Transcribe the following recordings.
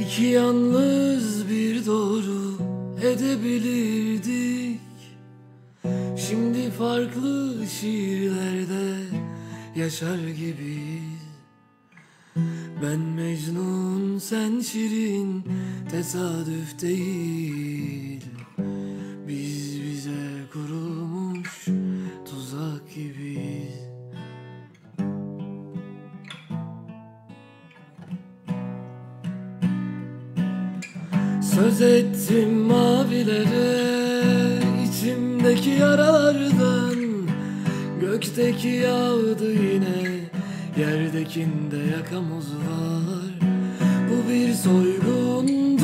İki yalnız bir doğru edebilirdik. Şimdi farklı şiirlerde yaşar gibiyiz. Ben Mecnun sen Şirin tesadüf değil. Biz bize kurulmuş Söz ettim mavilere içimdeki yaralardan. Gökteki yağdı yine Yerdekinde yakamuz var. Bu bir soygundur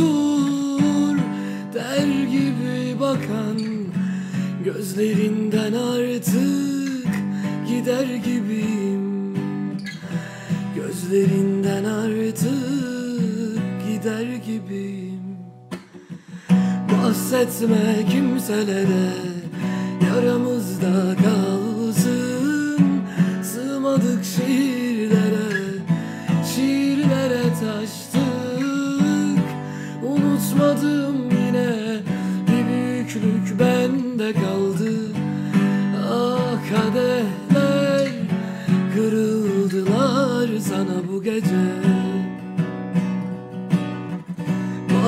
Der gibi bakan. Gözlerinden artık Gider gibiyim. Gözlerinden artık gider gibiyim Bahsetme kimselere Yaramızda kalsın. Sığmadık şiirlere Şiirlere taştık. Unutmadım yine Bir büyüklük bende kaldı. Ah kadehler Kırıldılar sana bu gece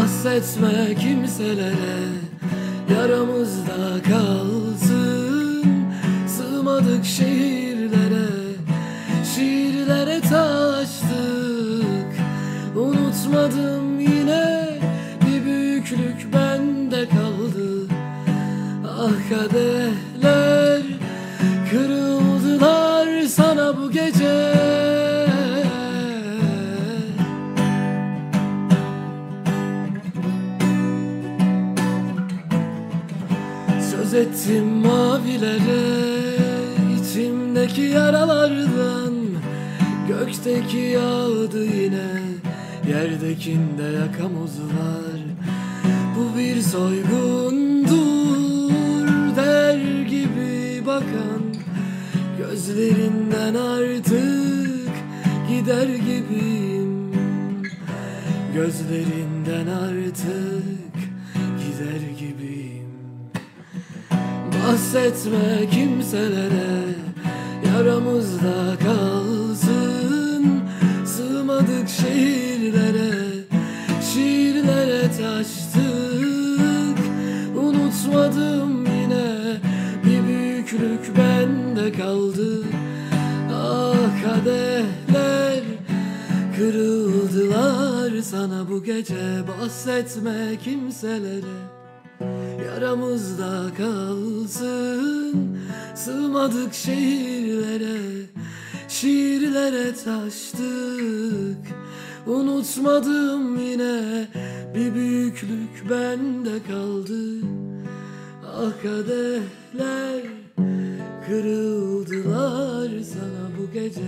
Bahsetme kimselere Yaramızda kalsın. Sığmadık şiirlere Şiirlere taştık. Unutmadım yine Bir büyüklük bende kaldı. Ah kadehler Söz ettim mavilere içimdeki yaralardan. Gökteki yağdı yine Yerdekinde yakamoz var Bu bir soygundur Der gibi bakan. Gözlerinden artık Gider gibiyim. Gözlerinden artık Gider gibiyim Bahsetme kimselere Yaramızda kalsın. Sığmadık şiirlere Şiirlere taştık. Unutmadım yine Bir büyüklük bende kaldı. Ah kadehler Kırıldılar sana bu gece. Bahsetme kimselere Yaramızda kalsın. Sığmadık şiirlere Şiirlere taştık. Unutmadım yine Bir büyüklük bende kaldı. Ah kadehler Kırıldılar sana bu gece